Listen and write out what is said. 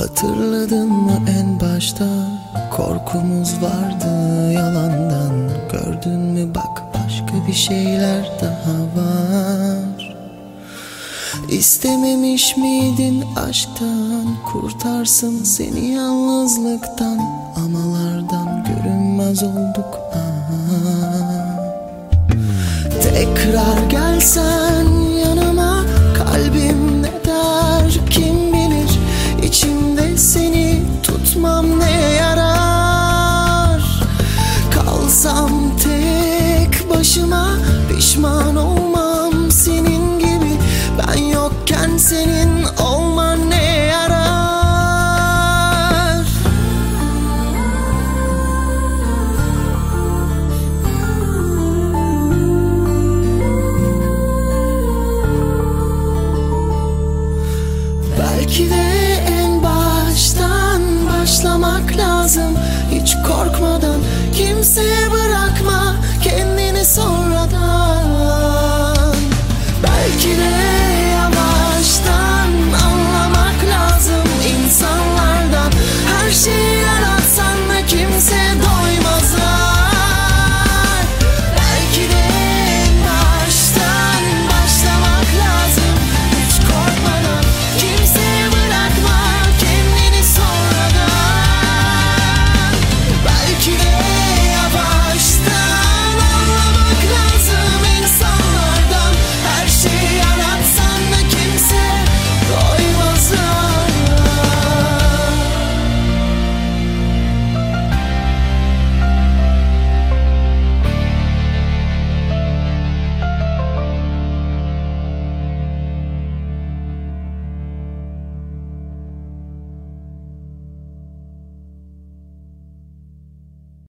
Hatırladın mı en başta? Korkumuz vardı yalandan. Gördün mü? Bak başka bir şeyler daha var. İstememiş miydin aşktan? Kurtarsın seni yalnızlıktan. Amalardan görünmez olduk. Ah. Tekrar gelsen başıma Pişman olmam senin gibi. Ben yokken senin olman ne yarar? Belki de en baştan başlamak lazım. Hiç korkmadan kimseye